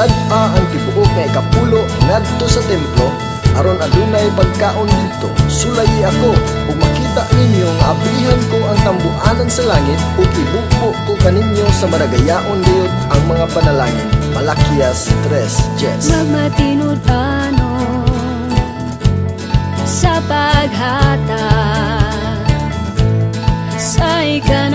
gidad-a ang tibuok nga ikapulo ngadto sa templo aron adunay pagkaon didto sulayi ako ug makita ninyo nga ablihan ko ang tambuanan sa langit ug ibuko ko kaninyo sa madagayaon gayud ang mga panalangin. Malakias 3:10 Magmatinod ano sa paghata sa ikanapulo